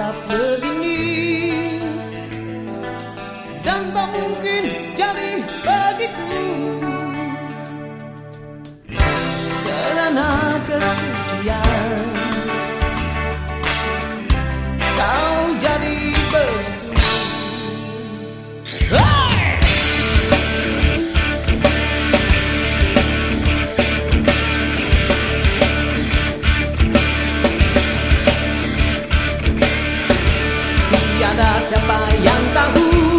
tetap begini. Dan tak mungkin jadi begitu. Karena kesucian Kau jadi begitu. yang tahu.